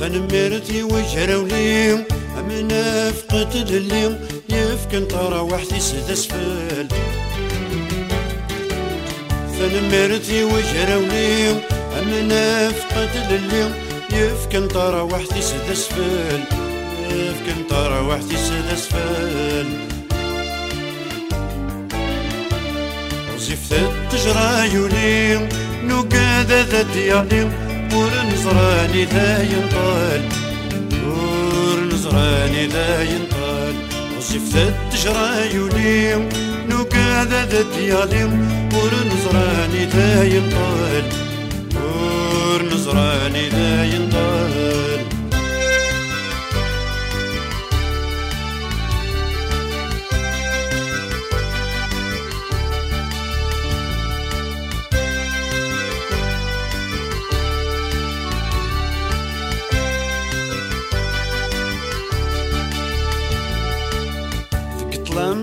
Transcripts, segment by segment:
تنمرتي وجرولي أمنا فقت اللي يفكن ترى وحدي سد أسفل. تنمرتي وجرولي أمنا فقت اللي يفكن ترى وحدي سد أسفل. يفكن ترى وحدي سد أسفل. زفت تجرى يولي نقاد ذا ديالي ور نزراني لا ينطال ور نزراني لا ينطال وصف التجرى يولي نوكا ذا ديالي ور نزراني لا ينطال ور نزراني لا ينطال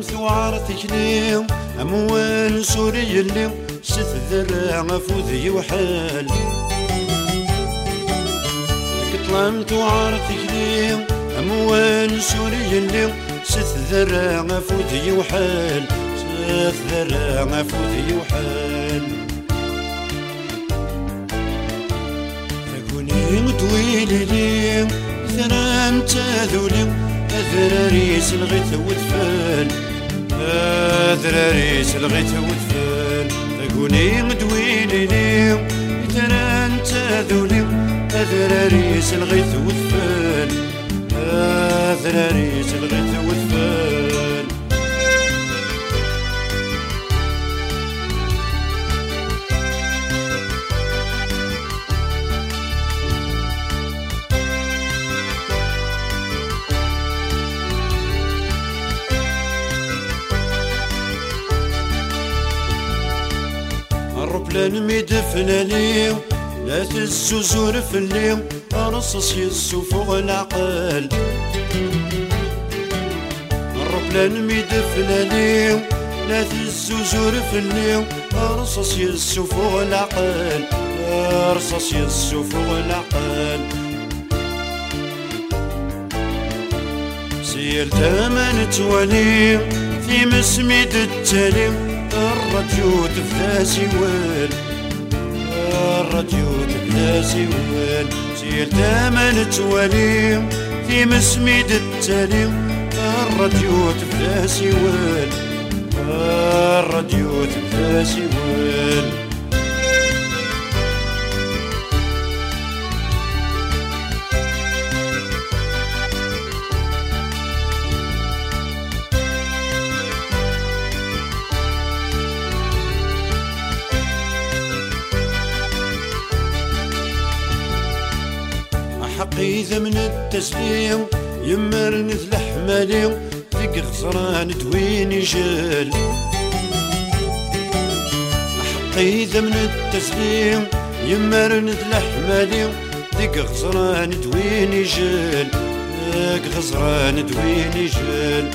ظلمت وعرتك ليم أموال سوري اللي ستذرع فوذي وحال. ظلمت وعرتك ليم أموال سوري اللي ستذرع فوذي وحال. ستذرع فوذي وحال. فكوني طويل ليم ثنان تاذولي ذراريس الغيث ودفال ذراريس الغيث ودفال تقولي مدويلي لي ترى أنت ذولي ذراريس الغيث ودفال ذراريس الغيث ودفال الروبلان ميدفناني لا تزوزور في الليل رصص يسو فوق العقل الروبلان ميدفناني لا تزوزور في الليل رصص يسو فوق العقل رصص يسو فوق العقل سير تمن توالي في مسميد التالي الراديو تبدا سوال الراديو تبدا سوال سير تمن توالي في مسميد التالي الراديو تبدا سوال الراديو تبدا سوال حقي من التسليم يمرني الحمالي ذيك الخسران دويني جال حقي من التسليم يمرني الحمالي ذيك خسران دويني جال ذيك خسران دويني جال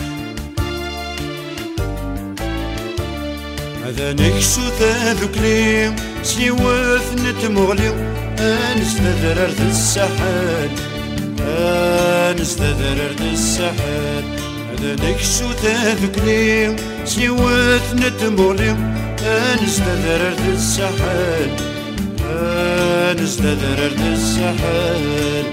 هذا نكسو ذا ذكلي سيوث نتمغلي أنستدررت السحاد أنستدررت السحاد هذا نكسو تذكلي سيوث نتمولي؟ أنستدررت السحاد أنستدررت السحاد